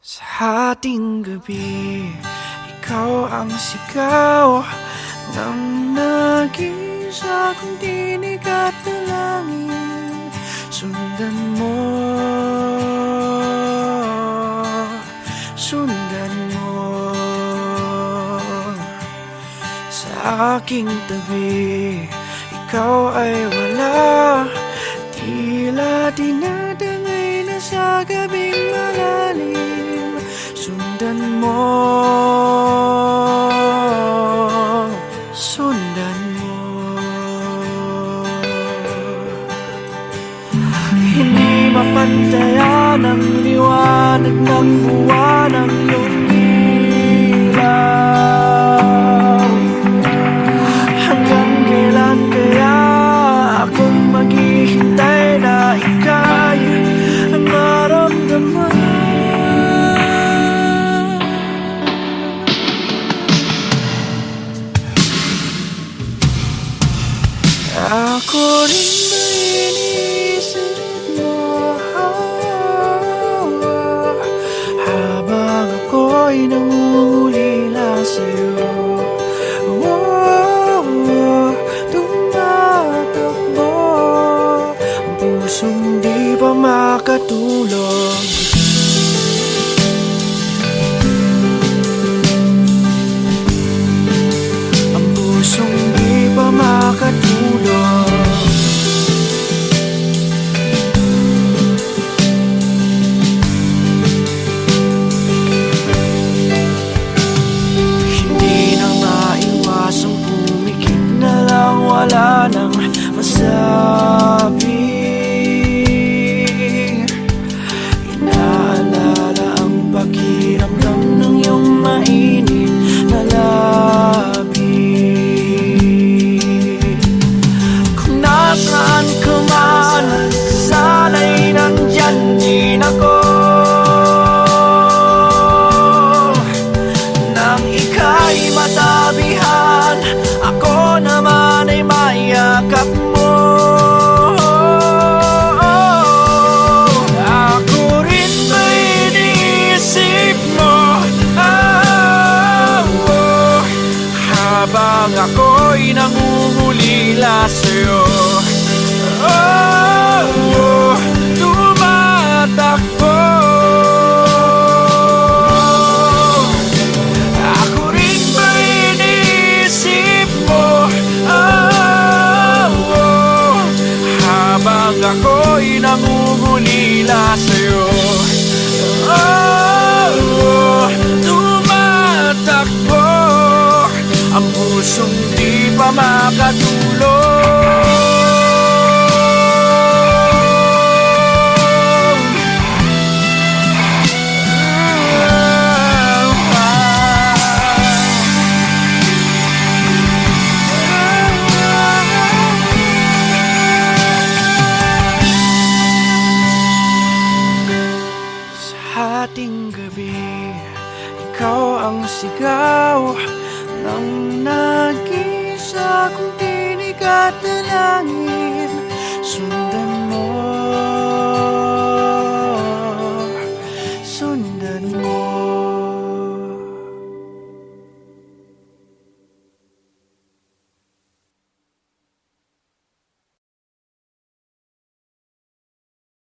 Sa ating gabi, ikaw ang sigaw. Ng nag-iisa kong tinig at dalangin. Sundan mo, sundan mo. Sa aking tabi, ikaw ay wala. Tila dinadangay na sa malalim Sundan mo. Sundan mo. Hindi mapantayan ang liwanag ng buwan Ako rin ba iniisip Habang ako'y nangungulila sa'yo. Oh, oh, tumatakbo. Ako rin ba iniisip mo? Ah, oh, habang ako'y nangungulila sa'yo. Ah, makatulog Sa ating gabi, ikaw ang sigaw